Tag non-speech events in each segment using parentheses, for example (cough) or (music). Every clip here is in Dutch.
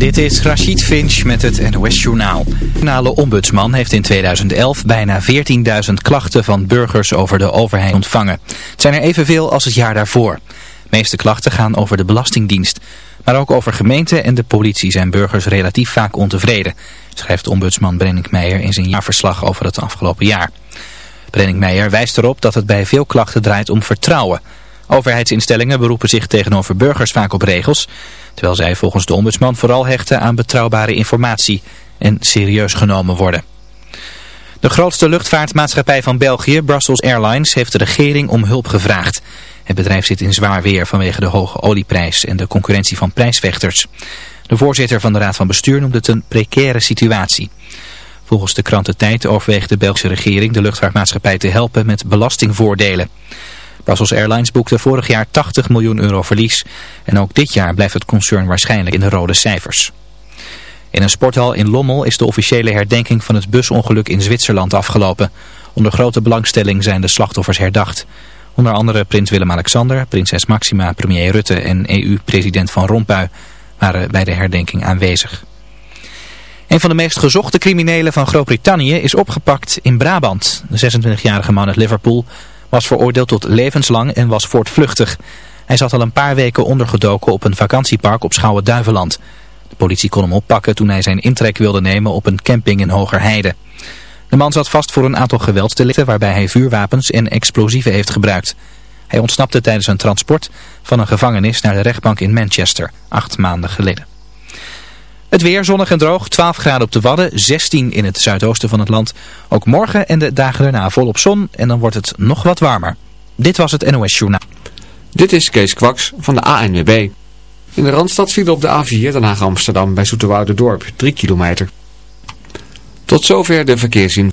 Dit is Rachid Finch met het NOS Journaal. De nationale ombudsman heeft in 2011 bijna 14.000 klachten van burgers over de overheid ontvangen. Het zijn er evenveel als het jaar daarvoor. De meeste klachten gaan over de Belastingdienst. Maar ook over gemeenten en de politie zijn burgers relatief vaak ontevreden, schrijft ombudsman Brennick Meijer in zijn jaarverslag over het afgelopen jaar. Brennick Meijer wijst erop dat het bij veel klachten draait om vertrouwen. Overheidsinstellingen beroepen zich tegenover burgers vaak op regels, terwijl zij volgens de ombudsman vooral hechten aan betrouwbare informatie en serieus genomen worden. De grootste luchtvaartmaatschappij van België, Brussels Airlines, heeft de regering om hulp gevraagd. Het bedrijf zit in zwaar weer vanwege de hoge olieprijs en de concurrentie van prijsvechters. De voorzitter van de Raad van Bestuur noemde het een precaire situatie. Volgens de krant De Tijd overweegt de Belgische regering de luchtvaartmaatschappij te helpen met belastingvoordelen. Brussels Airlines boekte vorig jaar 80 miljoen euro verlies. En ook dit jaar blijft het concern waarschijnlijk in de rode cijfers. In een sporthal in Lommel is de officiële herdenking van het busongeluk in Zwitserland afgelopen. Onder grote belangstelling zijn de slachtoffers herdacht. Onder andere prins Willem-Alexander, prinses Maxima, premier Rutte en EU-president Van Rompuy waren bij de herdenking aanwezig. Een van de meest gezochte criminelen van Groot-Brittannië is opgepakt in Brabant. De 26-jarige man uit Liverpool was veroordeeld tot levenslang en was voortvluchtig. Hij zat al een paar weken ondergedoken op een vakantiepark op Schouwen-Duiveland. De politie kon hem oppakken toen hij zijn intrek wilde nemen op een camping in Hogerheide. De man zat vast voor een aantal geweldsdelicten waarbij hij vuurwapens en explosieven heeft gebruikt. Hij ontsnapte tijdens een transport van een gevangenis naar de rechtbank in Manchester, acht maanden geleden. Het weer zonnig en droog, 12 graden op de Wadden, 16 in het zuidoosten van het land. Ook morgen en de dagen daarna volop zon en dan wordt het nog wat warmer. Dit was het NOS Journaal. Dit is Kees Kwaks van de ANWB. In de Randstad viel op de A4 Den Haag Amsterdam bij Dorp 3 kilometer. Tot zover de verkeerszien.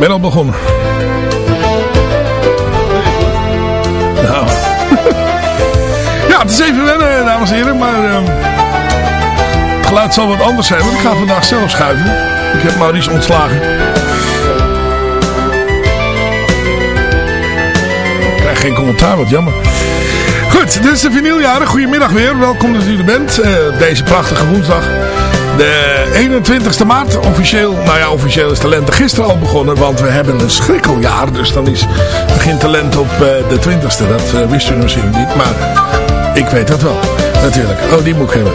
Ben al begonnen. Nou. (laughs) ja, het is even wennen, dames en heren, maar uh, het geluid zal wat anders zijn, want ik ga vandaag zelf schuiven. Ik heb Maurice ontslagen. Ik krijg geen commentaar, wat jammer. Goed, dit is de vinyljaren. Goedemiddag weer, welkom dat u er bent. Uh, deze prachtige woensdag. De 21ste maart, officieel, nou ja, officieel is talent gisteren al begonnen, want we hebben een schrikkeljaar. Dus dan is, begint talent op uh, de 20ste, dat uh, wist u misschien niet, maar ik weet dat wel, natuurlijk. Oh, die moet ik hebben.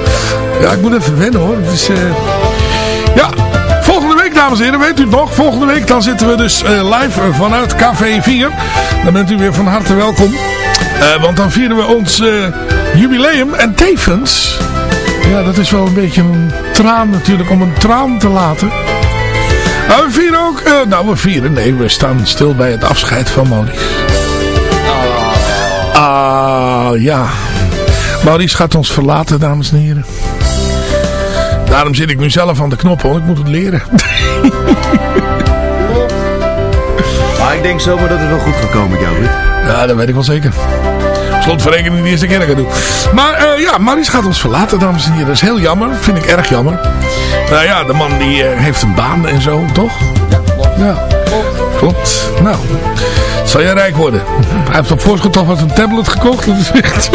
Ja, ik moet even wennen hoor. Het is, uh, ja, volgende week dames en heren, weet u het nog? Volgende week dan zitten we dus live vanuit Café 4. Dan bent u weer van harte welkom. want dan vieren we ons jubileum en tevens... Ja, dat is wel een beetje een traan natuurlijk, om een traan te laten. Nou, we vieren ook... Uh, nou, we vieren... Nee, we staan stil bij het afscheid van Maurice. Ah, ja. Maurice gaat ons verlaten, dames en heren. Daarom zit ik nu zelf aan de knoppen, want ik moet het leren. (laughs) Maar ik denk zomaar dat het wel goed gaat komen, Joop. Ja, dat weet ik wel zeker. Slotverrekening de eerste keer dat ik het doe. Maar uh, ja, Maris gaat ons verlaten, dames en heren. Dat is heel jammer. Vind ik erg jammer. Nou ja, de man die uh, heeft een baan en zo, toch? Ja, klopt. Ja, klopt. Nou, zal jij rijk worden. Hij heeft op voorschot toch wat een tablet gekocht. Dat is echt...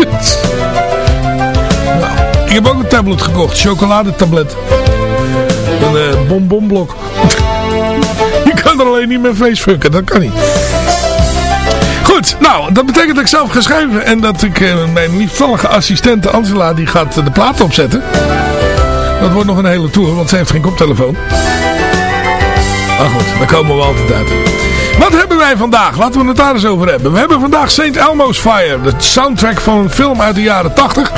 nou, ik heb ook een tablet gekocht. Chocoladetablet. Een uh, bonbonblok. (laughs) Je kan er alleen niet meer facefucken. Dat kan niet. Nou, dat betekent dat ik zelf ga schrijven. En dat ik uh, mijn liefvallige assistente Angela, die gaat uh, de plaat opzetten. Dat wordt nog een hele tour, want ze heeft geen koptelefoon. Maar goed, daar komen we altijd uit. Wat hebben vandaag? Laten we het daar eens over hebben. We hebben vandaag St. Elmo's Fire. De soundtrack van een film uit de jaren 80.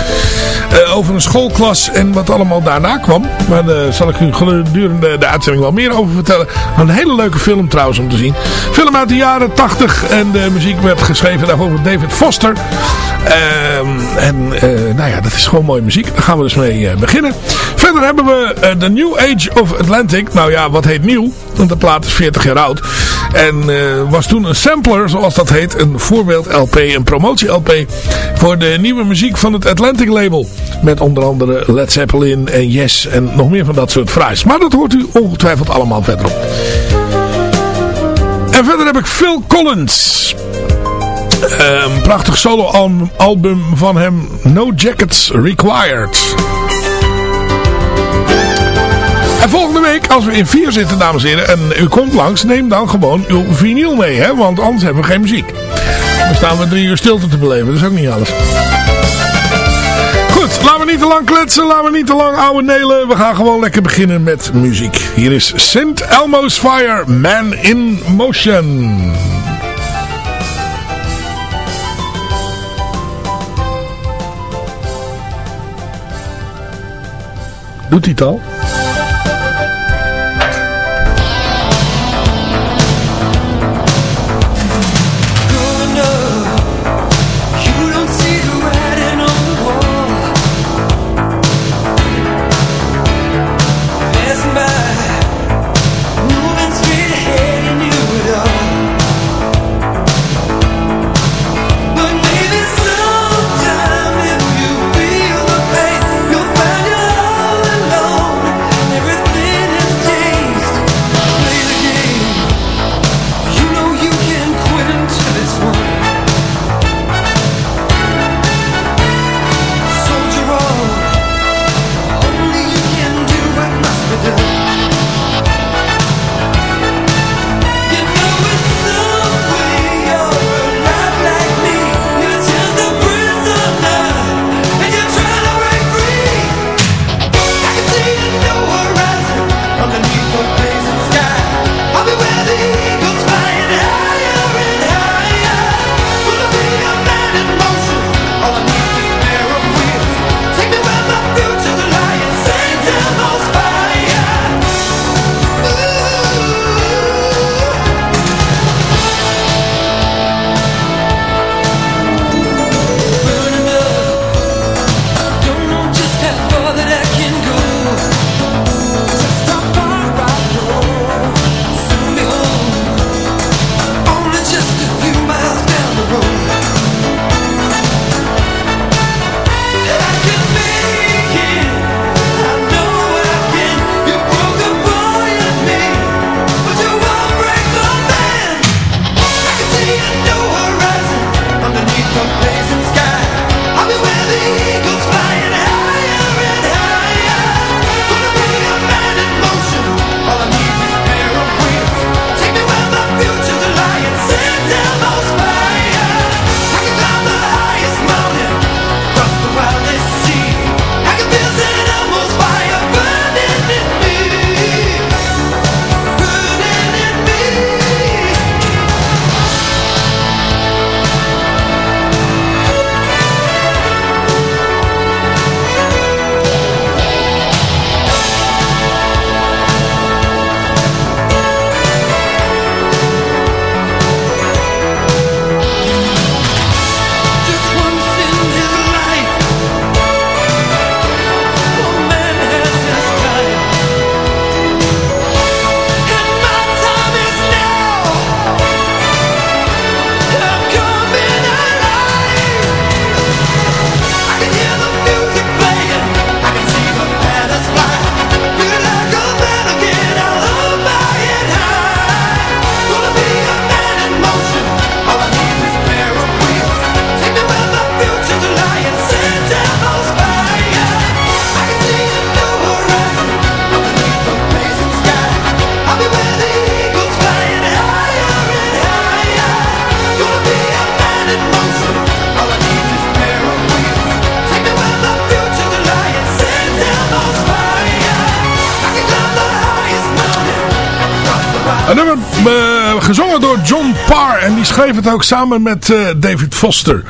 Uh, over een schoolklas en wat allemaal daarna kwam. Maar daar zal ik u gedurende de uitzending wel meer over vertellen. Een hele leuke film trouwens om te zien. Film uit de jaren 80. En de muziek werd geschreven daarvoor door David Foster. Uh, en uh, nou ja, dat is gewoon mooie muziek. Daar gaan we dus mee beginnen. Verder hebben we The New Age of Atlantic. Nou ja, wat heet nieuw? Want de plaat is 40 jaar oud. En uh, toen een sampler, zoals dat heet. Een voorbeeld LP, een promotie LP. Voor de nieuwe muziek van het Atlantic label. Met onder andere Led Zeppelin en Yes en nog meer van dat soort fraais. Maar dat hoort u ongetwijfeld allemaal verderop. En verder heb ik Phil Collins. Een prachtig solo album van hem. No Jackets Required. En volgende week, als we in vier zitten, dames en heren, en u komt langs, neem dan gewoon uw vinyl mee, hè? Want anders hebben we geen muziek. Dan staan we drie uur stilte te beleven, dat is ook niet alles. Goed, laten we niet te lang kletsen, laten we niet te lang ouwe nelen. We gaan gewoon lekker beginnen met muziek. Hier is St. Elmo's Fire, Man in Motion. Doet hij het al? Het ook samen met uh, David Foster.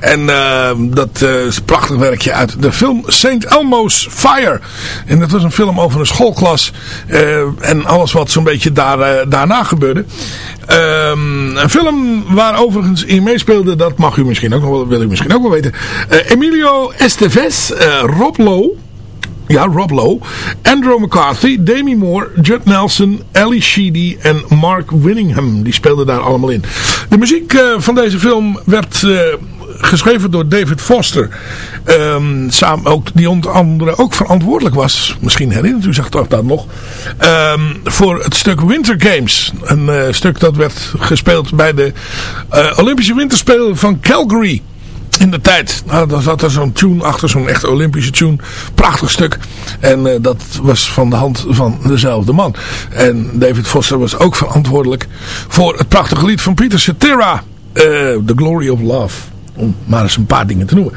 En uh, dat is een prachtig werkje uit de film St. Elmo's Fire. En dat was een film over een schoolklas. en alles wat zo'n beetje daar, daarna gebeurde. Um, een film waar overigens in meespeelde, dat mag u misschien ook nog wel, wil u misschien ook wel weten. Emilio Estevez, Rob Lowe. Ja, Rob Lowe. Andrew McCarthy, Demi Moore, Judd Nelson, Ellie Sheedy en Mark Winningham. Die speelden daar allemaal in. De muziek uh, van deze film werd uh, geschreven door David Foster. Um, samen ook, die onder andere ook verantwoordelijk was. Misschien herinnert u zich toch dat nog. Um, voor het stuk Winter Games. Een uh, stuk dat werd gespeeld bij de Olympische Winterspelen van Calgary in de tijd. Nou, dan zat er zo'n tune achter, zo'n echt Olympische tune. Prachtig stuk. En uh, dat was van de hand van dezelfde man. En David Foster was ook verantwoordelijk voor het prachtige lied van Peter Cetera. Uh, The Glory of Love. Om maar eens een paar dingen te noemen.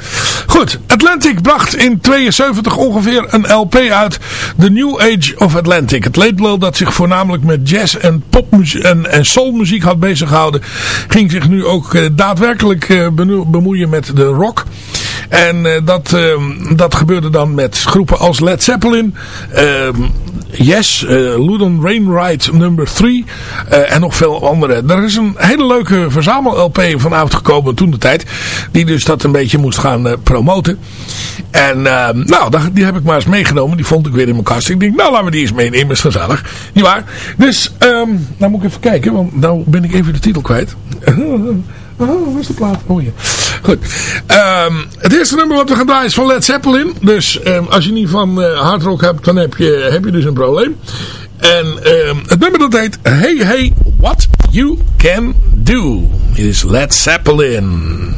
Goed, Atlantic bracht in 72 ongeveer een LP uit. The New Age of Atlantic. Het label dat zich voornamelijk met jazz en popmuziek en, en soulmuziek had bezig gehouden. Ging zich nu ook uh, daadwerkelijk uh, bemoeien met de rock. En uh, dat, uh, dat gebeurde dan met groepen als Led Zeppelin, uh, Yes, Ludon Rainwright number 3 en nog veel andere. Er is een hele leuke verzamel-LP van uitgekomen toen de tijd. Die dus dat een beetje moest gaan promoten. En nou, die heb ik maar eens meegenomen. Die vond ik weer in mijn kast. Ik denk, nou laten we die eens meenemen. Is gezellig. Niet waar? Dus, um, nou moet ik even kijken. Want nou ben ik even de titel kwijt. (laughs) Oh, waar is de plaat? Oh. Goed. Um, het eerste nummer wat we gaan draaien is van Led Zeppelin. Dus um, als je niet van uh, hard rock hebt, dan heb je, heb je dus een probleem. En um, het nummer dat heet Hey Hey What You Can Do. Het is Led Zeppelin.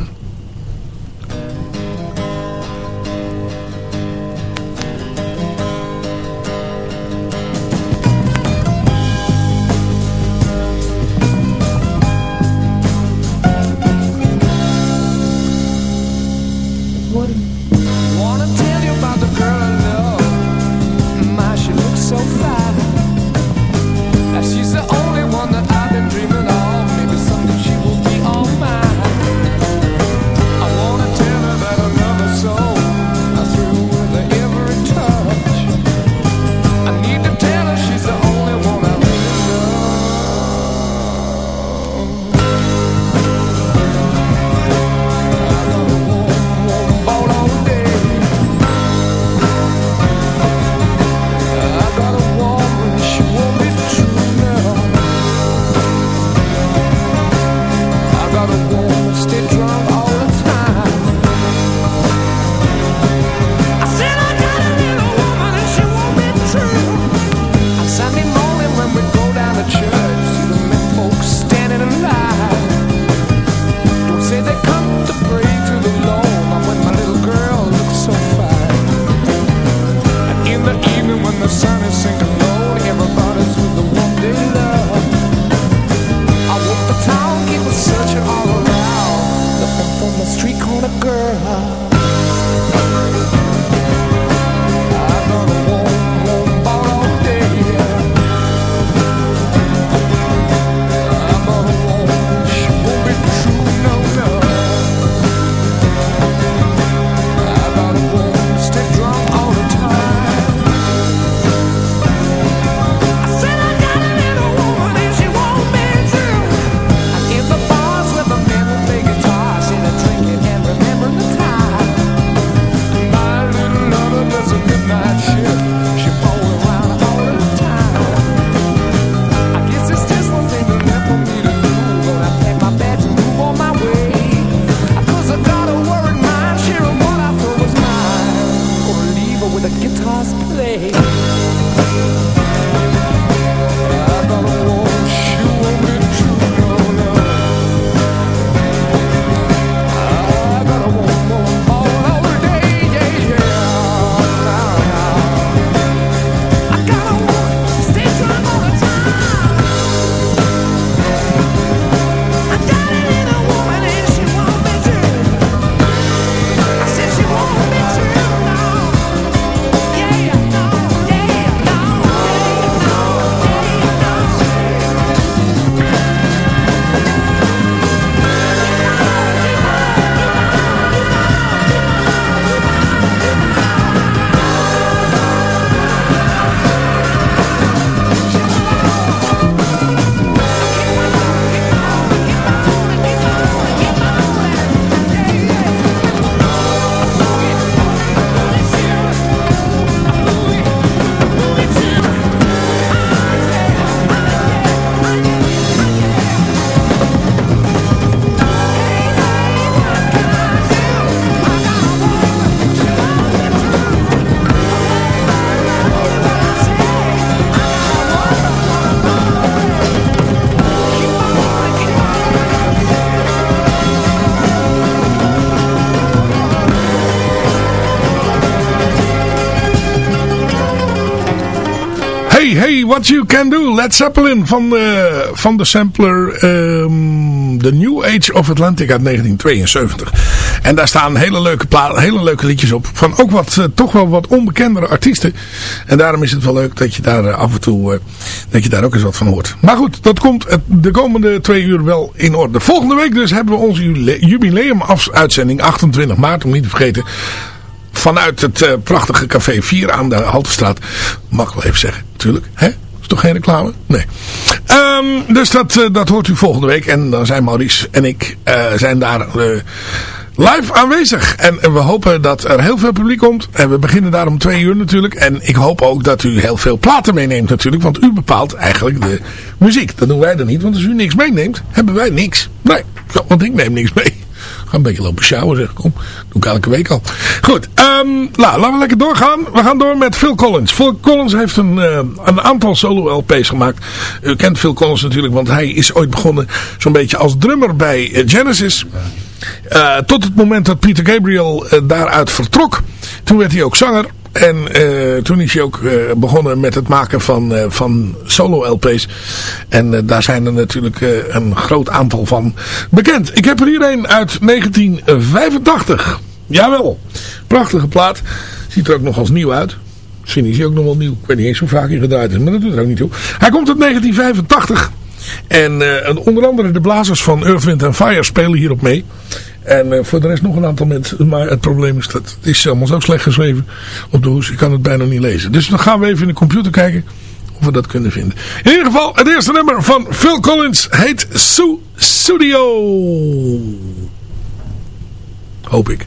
What You Can Do. Led Zeppelin van, de van de sampler um, The New Age of Atlantic uit 1972. En daar staan hele leuke, hele leuke liedjes op. Van ook wat, uh, toch wel wat onbekendere artiesten. En daarom is het wel leuk dat je daar uh, af en toe dat je daar ook eens wat van hoort. Maar goed, dat komt de komende twee uur wel in orde. Volgende week dus hebben we onze jubileum uitzending 28 maart, om niet te vergeten vanuit het prachtige café 4 aan de Haltestraat. Mag ik wel even zeggen, natuurlijk. Hè? Toch geen reclame? Nee. Um, dus dat, uh, dat hoort u volgende week. En dan zijn Maurice en ik uh, zijn daar live aanwezig. En, we hopen dat er heel veel publiek komt. En we beginnen daar om twee uur natuurlijk. En ik hoop ook dat u heel veel platen meeneemt natuurlijk. Want u bepaalt eigenlijk de muziek. Dat doen wij dan niet. Want als u niks meeneemt, hebben wij niks. Nee, want ik neem niks mee. Ga een beetje lopen sjouwen zeg. Kom, doe ik elke week al. Goed, um, nou, laten we lekker doorgaan. We gaan door met Phil Collins. Phil Collins heeft een, uh, een aantal solo-LP's gemaakt. U kent Phil Collins natuurlijk, want hij is ooit begonnen zo'n beetje als drummer bij uh, Genesis. Uh, tot het moment dat Peter Gabriel daaruit vertrok. Toen werd hij ook zanger. En uh, toen is hij ook uh, begonnen met het maken van, uh, van solo-LP's. En daar zijn er natuurlijk een groot aantal van bekend. Ik heb er hier een uit 1985. Jawel, prachtige plaat. Ziet er ook nog als nieuw uit. Misschien is hij ook nog wel nieuw. Ik weet niet eens hoe vaak hij gedraaid is, maar dat doet er ook niet toe. Hij komt uit 1985. En onder andere de blazers van Earth, Wind Fire spelen hierop mee. En uh, voor de rest nog een aantal mensen. Maar het probleem is dat het is allemaal zo slecht geschreven op de hoes. Ik kan het bijna niet lezen. Dus dan gaan we even in de computer kijken of we dat kunnen vinden. In ieder geval, het eerste nummer van Phil Collins heet Su Studio. Hoop ik.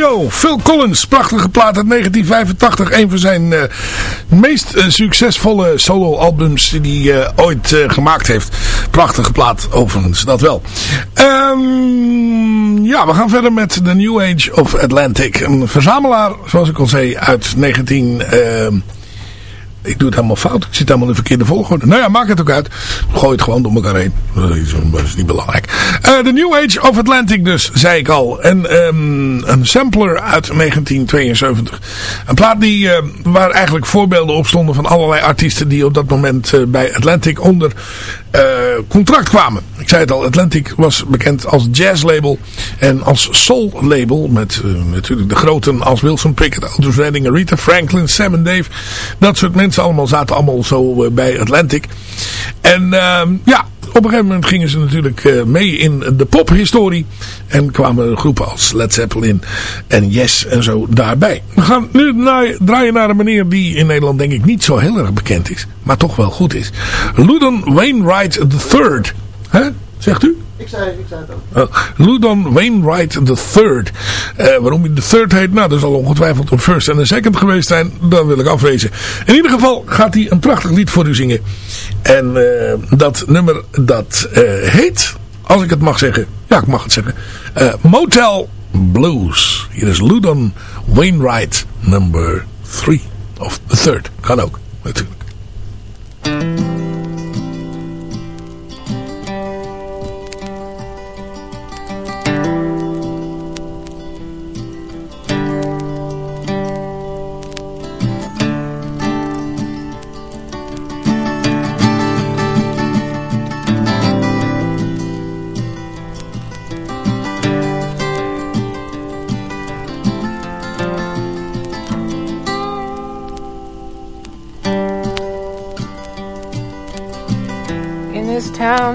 Studio. Phil Collins, prachtige plaat uit 1985. Een van zijn uh, meest uh, succesvolle solo-albums die hij uh, ooit gemaakt heeft. Prachtige plaat, overigens, dat wel. Um, ja, we gaan verder met The New Age of Atlantic. Een verzamelaar, zoals ik al zei, uit 19... Ik doe het helemaal fout. Ik zit helemaal in de verkeerde volgorde. Nou ja, maak het ook uit. Gooi het gewoon door elkaar heen. Dat is niet belangrijk. Uh, The New Age of Atlantic dus, zei ik al. En um, een sampler uit 1972. Een plaat die, uh, waar eigenlijk voorbeelden op stonden van allerlei artiesten die op dat moment uh, bij Atlantic onder contract kwamen. Ik zei het al, Atlantic was bekend als jazzlabel en als soul label. Met natuurlijk de groten als Wilson Pickett, Otis Redding, Rita Franklin, Sam en Dave. Dat soort mensen allemaal zaten allemaal zo uh, bij Atlantic. En uh, ja, op een gegeven moment gingen ze natuurlijk uh, mee in de pophistorie. En kwamen groepen als Led Zeppelin en Yes en zo daarbij. We gaan nu naar, draaien naar een meneer die in Nederland denk ik niet zo heel erg bekend is. Maar toch wel goed is. Ludon Wainwright III. Hè? Zegt u? Ik zei, ik zei het ook. Uh, Ludon Wainwright III. Uh, waarom hij de third heet? Nou, dat zal ongetwijfeld een first en een second geweest zijn. Dat wil ik afwezen. In ieder geval gaat hij een prachtig lied voor u zingen. En uh, dat nummer dat heet, als ik het mag zeggen. Ja, ik mag het zeggen. Motel Blues. Hier is Ludon Wainwright number 3. Of the third. Kan ook, natuurlijk.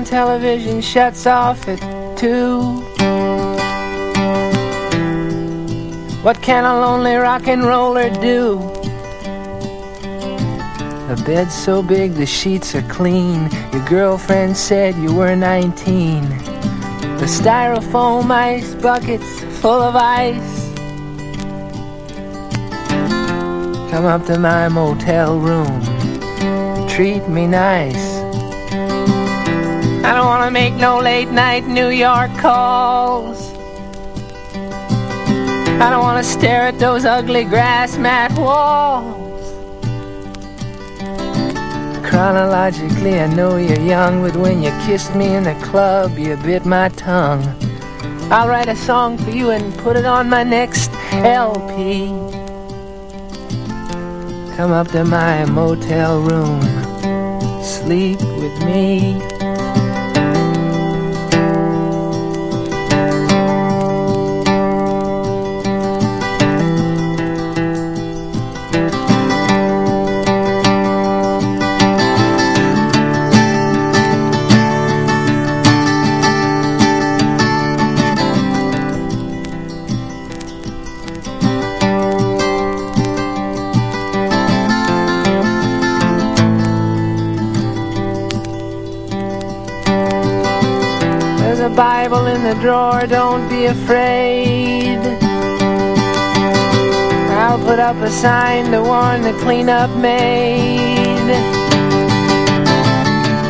Television shuts off at two. What can a lonely rock and roller do? The bed's so big, the sheets are clean. Your girlfriend said you were 19. The styrofoam ice bucket's full of ice. Come up to my motel room. Treat me nice. I don't want to make no late night New York calls. I don't want to stare at those ugly grass mat walls. Chronologically, I know you're young, but when you kissed me in the club, you bit my tongue. I'll write a song for you and put it on my next LP. Come up to my motel room, sleep with me. Drawer, don't be afraid. I'll put up a sign to warn the cleanup maid.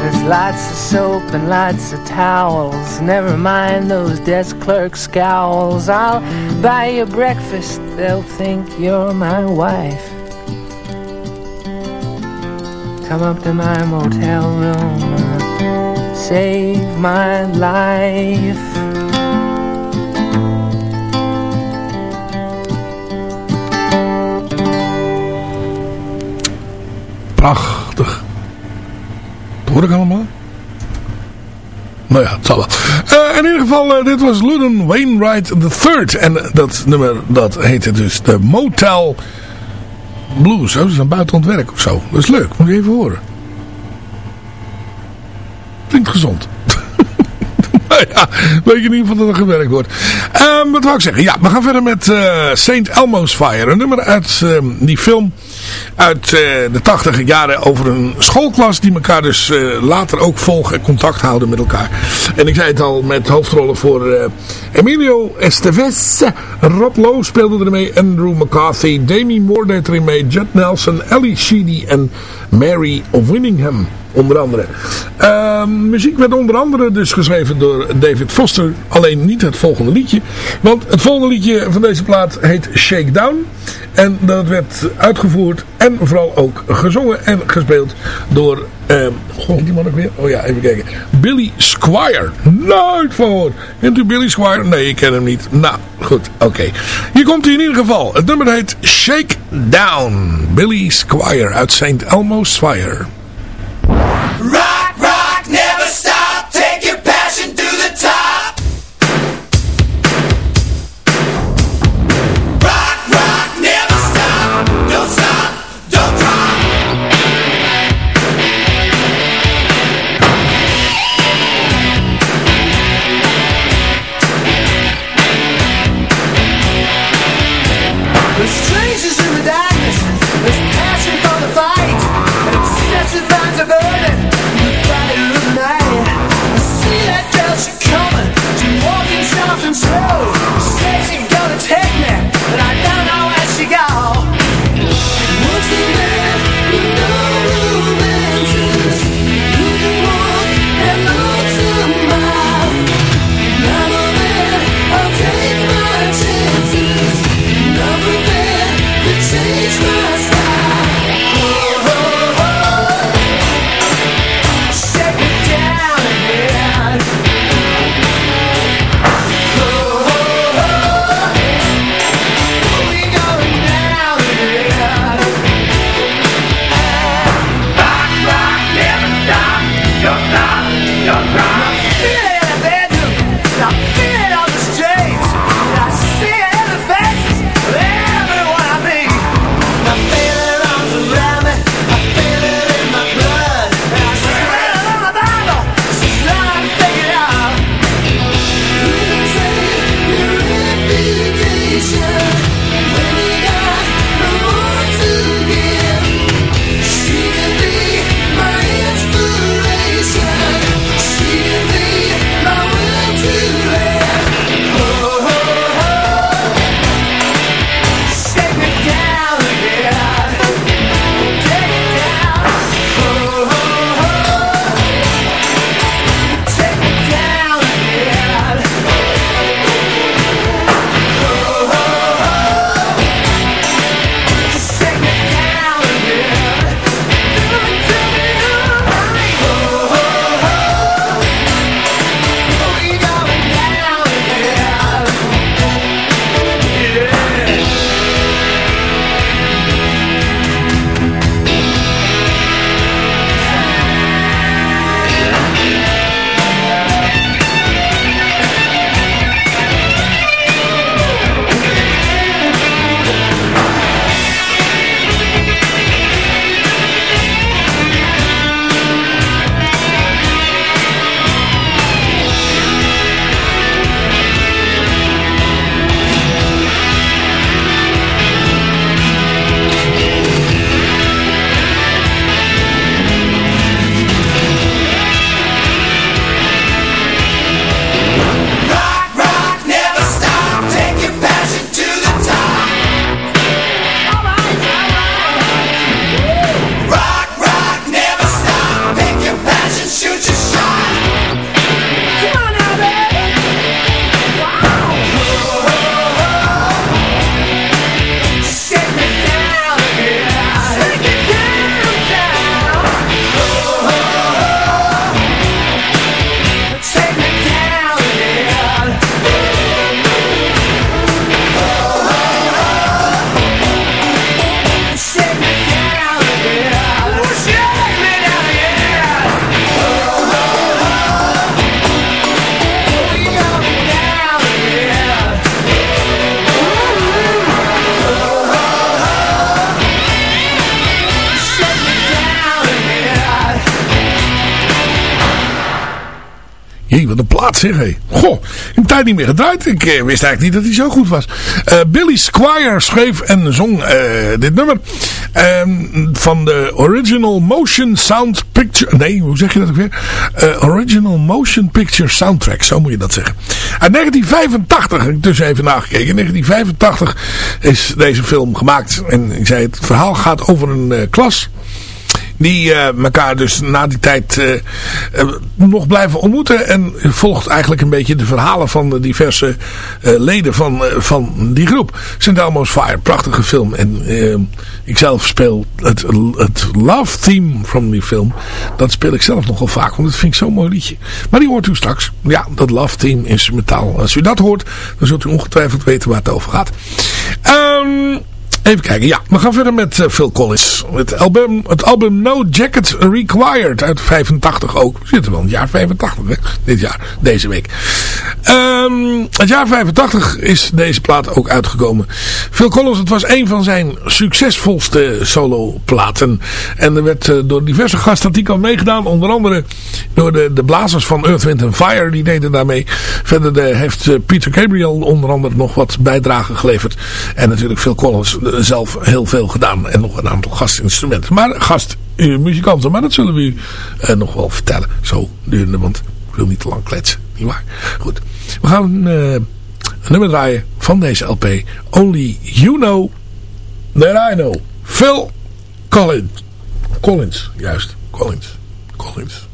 There's lots of soap and lots of towels. Never mind those desk clerk scowls. I'll buy you breakfast, they'll think you're my wife. Come up to my motel room save my life. Prachtig. Hoor ik allemaal? Nou ja, het zal wel. Uh, in ieder geval, uh, dit was Ludon Wainwright III. En dat nummer, dat heette dus de Motel Blues. Dat is een buitenontwerk of zo. Dat is leuk, moet je even horen. Klinkt gezond. (laughs) nou ja, weet je in ieder geval dat er gewerkt wordt. Um, wat wou ik zeggen? Ja, we gaan verder met eh, St. Elmo's Fire. Een nummer uit uh, die film uit eh, de tachtig jaren over een schoolklas die elkaar dus eh, later ook volgen en contact houden met elkaar. En ik zei het al met hoofdrollen voor eh, Emilio Estevez, Rob Lowe speelde ermee, Andrew McCarthy, Demi Moore deed erin mee, Nelson, Ellie Sheedy en Mary Winningham onder andere. Ehm, muziek werd onder andere dus geschreven door David Foster. Alleen niet het volgende liedje. Want het volgende liedje van deze plaat heet Shakedown. En dat werd uitgevoerd en vooral ook gezongen en gespeeld door... Ehm, uh, goh, die man ook weer? Oh ja, even kijken. Billy Squire. Nooit van Kent u Billy Squire? Nee, ik ken hem niet. Nou, goed, oké. Hier komt hij in ieder geval. Het nummer heet Shakedown. Billy Squire uit St. Elmo's Fire. plaat zeg hé. Goh, een tijd niet meer gedraaid. Ik eh, wist eigenlijk niet dat hij zo goed was. Eh, Billy Squire schreef en zong eh, dit nummer. Ehm, van de Original Motion Sound Picture... Nee, hoe zeg je dat ook weer? Original Motion Picture Soundtrack, zo moet je dat zeggen. In 1985, heb ik dus even nagekeken. In 1985 is deze film gemaakt. En ik zei, het verhaal gaat over een klas die uh, elkaar dus na die tijd uh, uh, nog blijven ontmoeten. En volgt eigenlijk een beetje de verhalen van de diverse leden van, van die groep. St. Elmo's Fire, prachtige film. En ik zelf speel het, het love theme van die film. Dat speel ik zelf nogal vaak, want dat vind ik zo'n mooi liedje. Maar die hoort u straks. Ja, dat love theme instrumentaal. Als u dat hoort, dan zult u ongetwijfeld weten waar het over gaat. Um, Even kijken, ja. We gaan verder met uh, Phil Collins. Het album, het album No Jacket Required uit 85 ook. We zitten wel in het jaar 85, hè? Dit jaar, deze week. Um, het jaar 85 is deze plaat ook uitgekomen. Phil Collins, het was een van zijn succesvolste soloplaten. En er werd uh, door diverse gasten meegedaan. Onder andere door de, de blazers van Earth, Wind Fire. Die deden daarmee. Verder de, heeft Peter Gabriel onder andere nog wat bijdragen geleverd. En natuurlijk Phil Collins zelf heel veel gedaan. En nog een aantal gastinstrumenten. Maar gastmuzikanten. Maar dat zullen we u uh, nog wel vertellen. Zo durende, want ik wil niet te lang kletsen. Niet waar? Goed. We gaan uh, een nummer draaien van deze LP. Only You Know That I Know. Phil Collins. Collins, juist. Collins. Collins.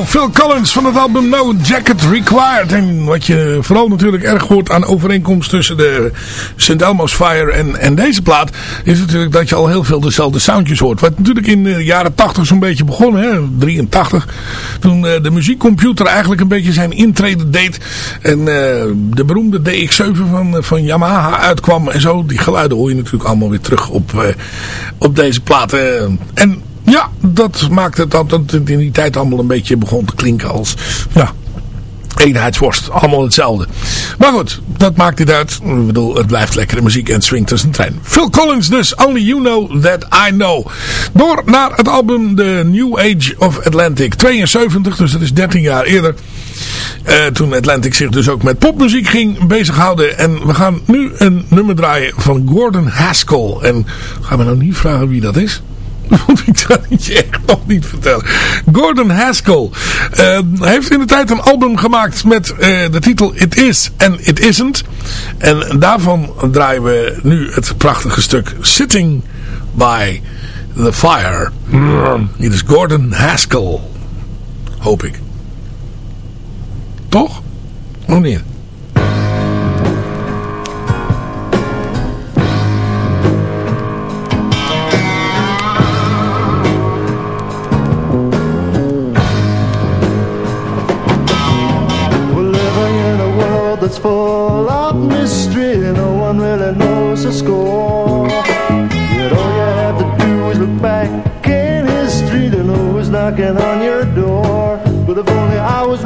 Know. Phil Collins van het album No Jacket Required. En wat je vooral natuurlijk erg hoort aan overeenkomst tussen de St. Elmo's Fire en, en deze plaat. Is natuurlijk dat je al heel veel dezelfde soundjes hoort. Wat natuurlijk in de jaren 80 zo'n beetje begon. Hè, 83. Toen uh, de muziekcomputer eigenlijk een beetje zijn intrede deed. En uh, de beroemde DX7 van, van Yamaha uitkwam. En zo. Die geluiden hoor je natuurlijk allemaal weer terug op, uh, op deze platen. En ja, dat maakte het dat het in die tijd allemaal een beetje begon te klinken als... Ja, eenheidsworst. Allemaal hetzelfde. Maar goed, dat maakt niet uit. Ik bedoel, het blijft lekkere muziek en swingt tussen een trein. Phil Collins dus, Only You Know That I Know. Door naar het album The New Age of Atlantic. 72, dus dat is 13 jaar eerder. Uh, toen Atlantic zich dus ook met popmuziek ging bezighouden. En we gaan nu een nummer draaien van Gordon Haskell. En gaan we nou niet vragen wie dat is? (laughs) ik kan het je echt nog niet vertellen. Gordon Haskell uh, heeft in de tijd een album gemaakt met uh, de titel It Is and It Isn't. En daarvan draaien we nu het prachtige stuk Sitting by the Fire. Dit is Gordon Haskell. Hoop ik. Toch? Nog niet. That's full of mystery No one really knows the score Yet all you have to do is look back in history To know who's knocking on your door. But if only I was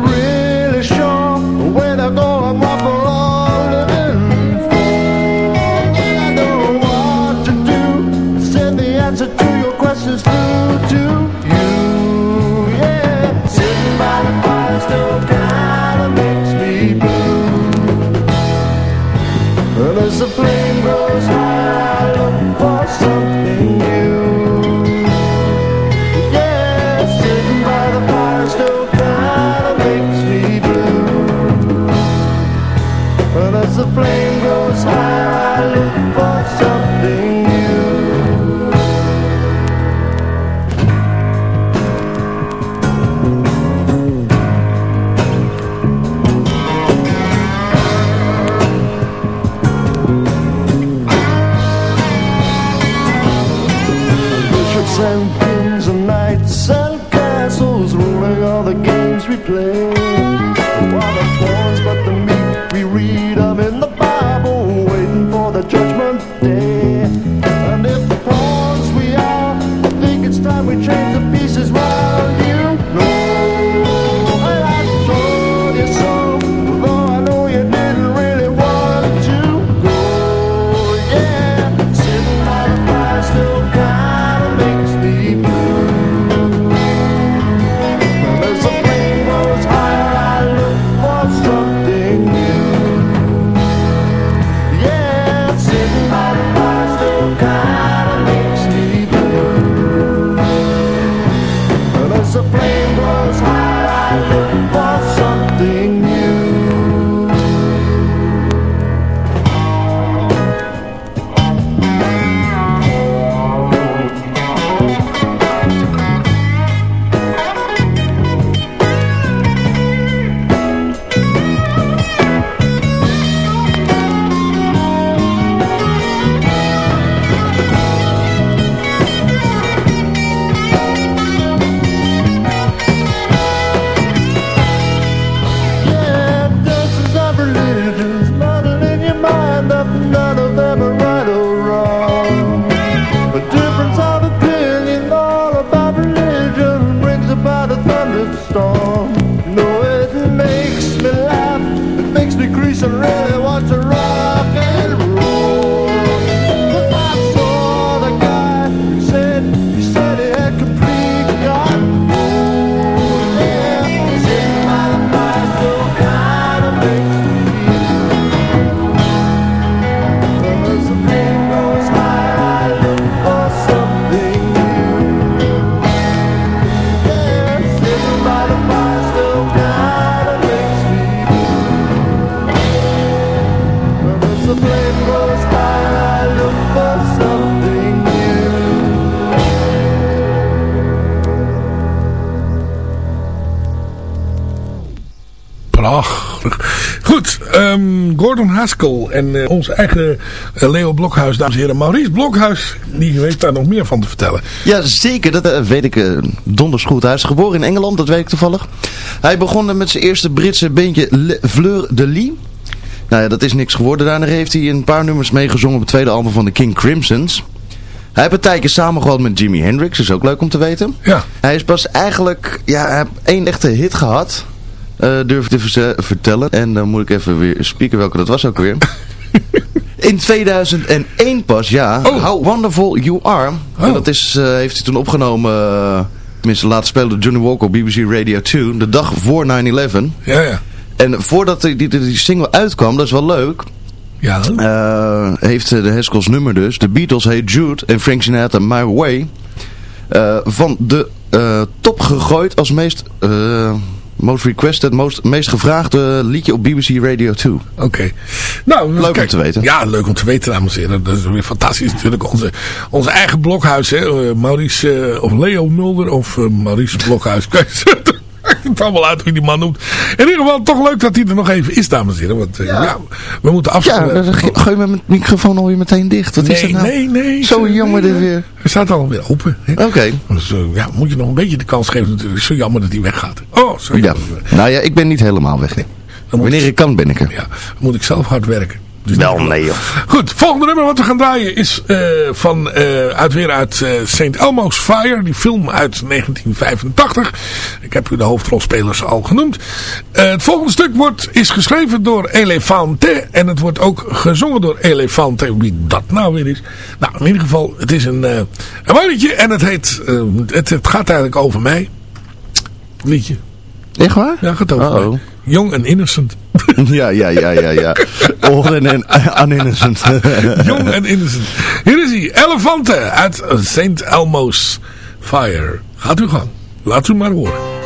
What a Haskell en uh, onze eigen uh, Leo Blokhuis, dames en heren. Maurice Blokhuis, die weet daar nog meer van te vertellen. Ja, zeker. Dat uh, weet ik donders goed. Hij is geboren in Engeland, dat weet ik toevallig. Hij begon met zijn eerste Britse beentje Le Fleur de Lis. Nou ja, dat is niks geworden. Daarna heeft hij een paar nummers meegezongen op het tweede album van de King Crimsons. Hij heeft een tijdje samengehad met Jimi Hendrix, is ook leuk om te weten. Ja. Hij is pas eigenlijk, ja, hij heeft één echte hit gehad, uh, durf ik te vertellen. En dan moet ik even weer spieken welke dat was ook weer. (laughs) In 2001 pas, ja. Oh. How Wonderful You Are. Oh. En dat is, uh, heeft hij toen opgenomen, uh, tenminste laten spelen Johnny Walker op BBC Radio 2, de dag voor 9-11. Ja, ja. En voordat die, die, die single uitkwam, dat is wel leuk... Ja. Uh, heeft de Haskell's nummer dus. De Beatles Hey Jude en Frank Sinatra My Way. Uh, van de uh, top gegooid als meest... Most requested, most, meest gevraagde liedje op BBC Radio 2. Oké. Okay. Nou, leuk kijk, om te weten. Ja, leuk om te weten, dames en heren. Dat is weer fantastisch natuurlijk. Onze, onze eigen blokhuis, hè. Maurice, of Leo Mulder of Maurice Blokhuis. (laughs) (laughs) het allemaal uit wie die man noemt. In ieder geval toch leuk dat hij er nog even is, dames en heren. Want uh, ja. ja. we moeten afsluiten. Ja, gooi je mijn microfoon alweer meteen dicht. Wat nee, is dat nou? Nee, nee. Zo jammer nee, dit weer. Hij staat alweer open. Oké. Okay. Dus uh, ja, moet je nog een beetje de kans geven natuurlijk. Zo jammer dat hij weggaat. Oh, zo ja. Nou ja, ik ben niet helemaal weg. Nee. Wanneer ik, ik kan, ben ik er. Ja, dan moet ik zelf hard werken. Dus Wel, nee joh. Goed, volgende nummer wat we gaan draaien is uh, van, uh, uit, weer uit uh, St. Elmo's Fire. Die film uit 1985. Ik heb u de hoofdrolspelers al genoemd. het volgende stuk wordt, is geschreven door Elefante. En het wordt ook gezongen door Elefante. Wie dat nou weer is. Nou, in ieder geval, het is een, een liedje. En het, heet, het, het gaat eigenlijk over mij. Liedje. Echt waar? Ja, gaat over uh -oh. mij. Young and Innocent. (laughs) ja, ja, ja, ja, ja. Old and Uninnocent. Young (laughs) and Innocent. Hier is hij. Elefante uit St. Elmo's Fire. Gaat u gang. Laat u maar horen.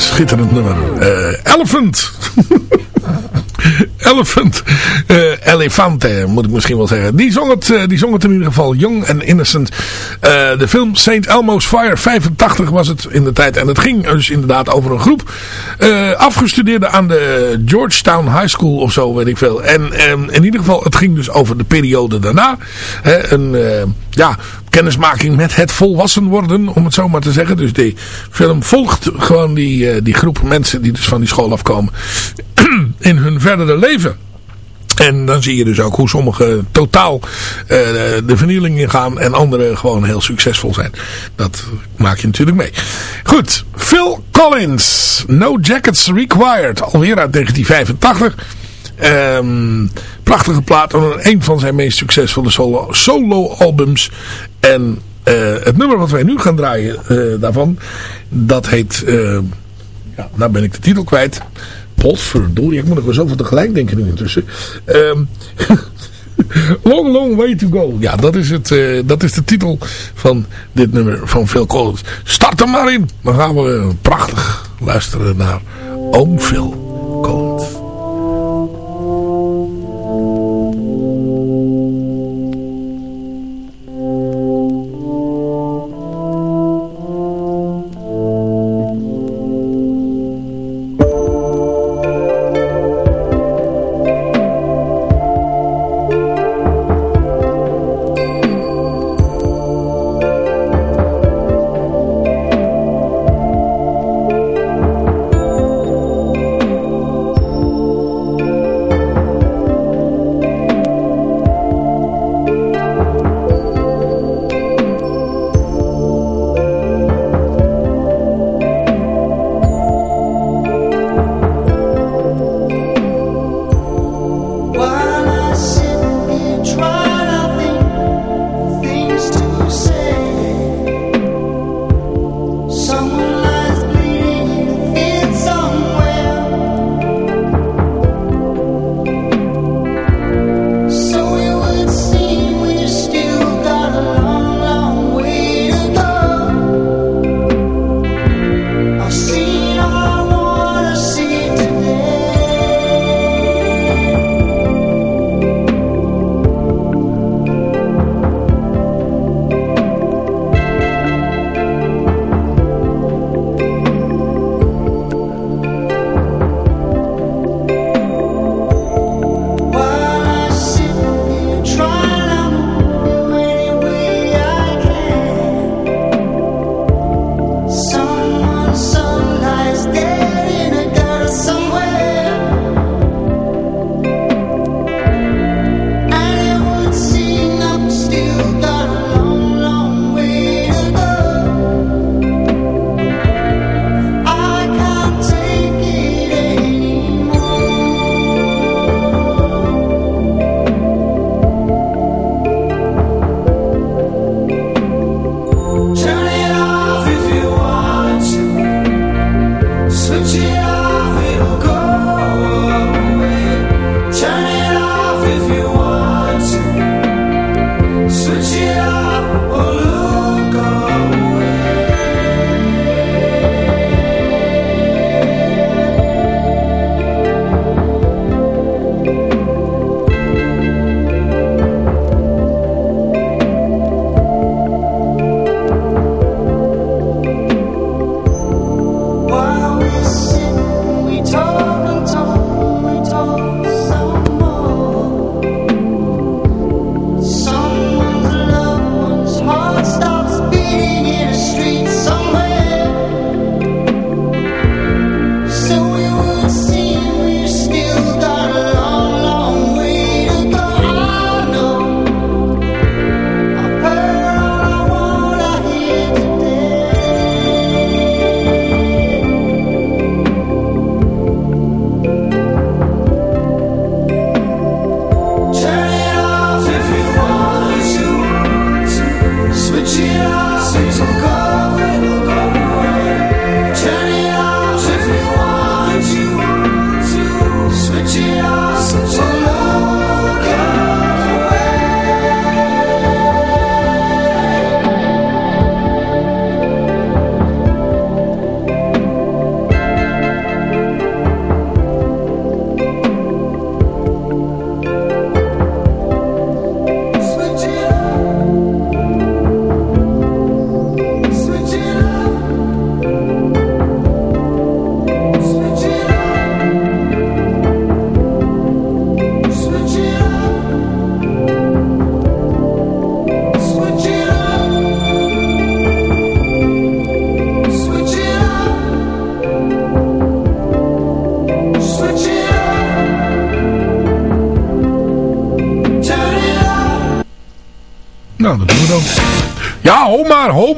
Schitterend nummer. Eh, Elephant. (laughs) Elephant. eh Elefante, moet ik misschien wel zeggen. Die zong het, eh, die zong het in ieder geval. Young and Innocent. Eh, de film St. Elmo's Fire, 85 was het in de tijd. En het ging dus inderdaad over een groep. eh afgestudeerden aan de Georgetown High School of zo, weet ik veel. En ehm, in ieder geval, het ging dus over de periode daarna. Een, eh, ja, kennismaking met het volwassen worden, om het zo maar te zeggen. Dus die film volgt gewoon die, eh, die groep mensen die dus van die school afkomen (clears throat) in hun verdere leven. En dan zie je dus ook hoe sommigen totaal eh, de vernieling ingaan en anderen gewoon heel succesvol zijn. Dat maak je natuurlijk mee. Goed, Phil Collins, No Jackets Required, alweer uit 1985. Ehm, prachtige plaat, een van zijn meest succesvolle solo, solo albums. En eh, het nummer wat wij nu gaan draaien eh, daarvan, dat heet, eh, ja, nou ben ik de titel kwijt. Potverdorie, ik moet nog wel zoveel tegelijk denken nu intussen. Ehm, (laughs) long, long way to go. Ja, dat is, het, dat is de titel van dit nummer van Phil Collins. Start er maar in. Dan gaan we prachtig luisteren naar Oom Phil Collins.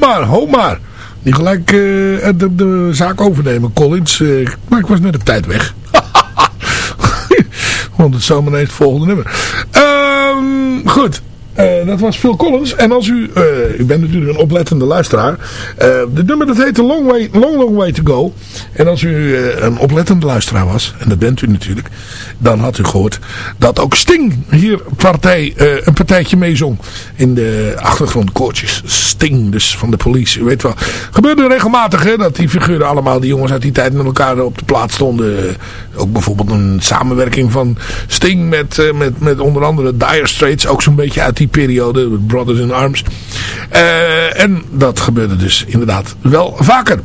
Maar, ho maar. Niet gelijk eh, de, de zaak overnemen, Collins. Eh, maar ik was net op tijd weg. (laughs) Want het zomaar ineens het volgende nummer. Ehm, goed. Eh, dat was Phil Collins. En als u, uh, u bent natuurlijk een oplettende luisteraar. De nummer dat heet Long, Way, Long Long Way To Go. En als u een oplettende luisteraar was, en dat bent u natuurlijk. Dan had u gehoord dat ook Sting hier partij, een partijtje meezong. In de achtergrondkoortjes. Sting dus van de police. U weet wel. Gebeurde regelmatig hè, dat die figuren allemaal, die jongens uit die tijd met elkaar op de plaats stonden. Ook bijvoorbeeld een samenwerking van Sting met, met, met onder andere Dire Straits. Ook zo'n beetje uit die periode, Brothers in Arms. En dat gebeurde dus inderdaad wel vaker.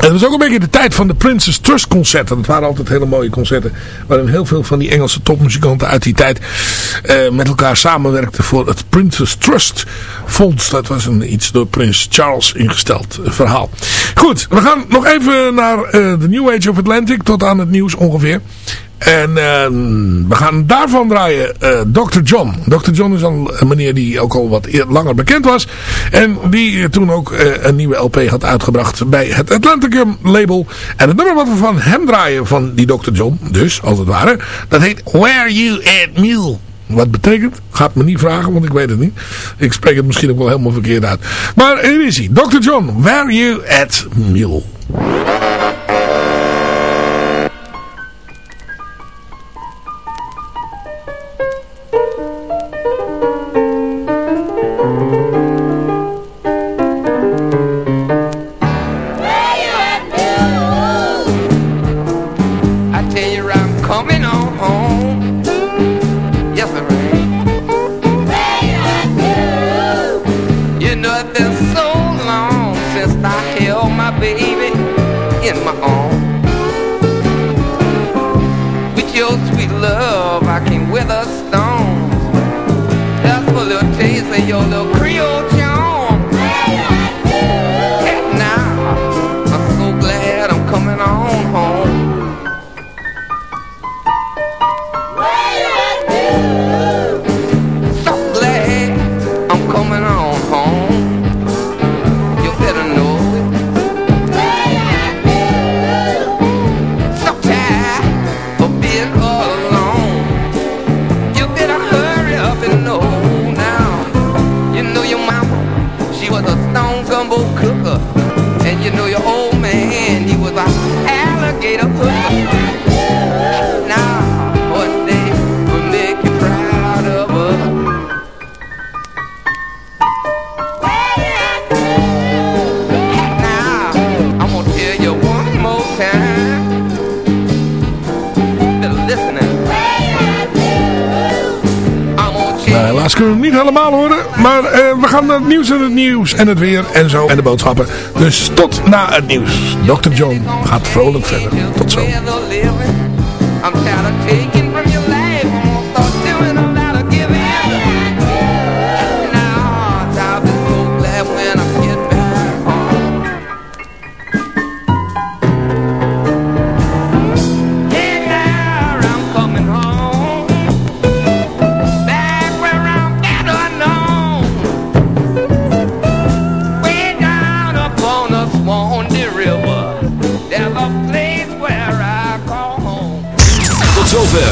Dat was ook een beetje de tijd van de Princess Trust concerten. Dat waren altijd hele mooie concerten. Waarin heel veel van die Engelse topmuzikanten uit die tijd uh, met elkaar samenwerkten voor het Princess Trust Fonds. Dat was een iets door Prins Charles ingesteld verhaal. Goed, we gaan nog even naar uh, de New Age of Atlantic. Tot aan het nieuws ongeveer. En uh, we gaan daarvan draaien uh, Dr. John. Dr. John is een meneer die ook al wat langer bekend was. En die toen ook uh, een nieuwe LP had uitgebracht bij het Atlanticum label. En het nummer wat we van hem draaien, van die Dr. John, dus als het ware, dat heet Where You At Mule. Wat betekent? Gaat me niet vragen, want ik weet het niet. Ik spreek het misschien ook wel helemaal verkeerd uit. Maar hier is hij. Dr. John, Where You At Mule. Maar uh, we gaan naar het nieuws en het nieuws en het weer en zo. En de boodschappen. Dus tot na het nieuws. Dr. John gaat vrolijk verder. Tot zo.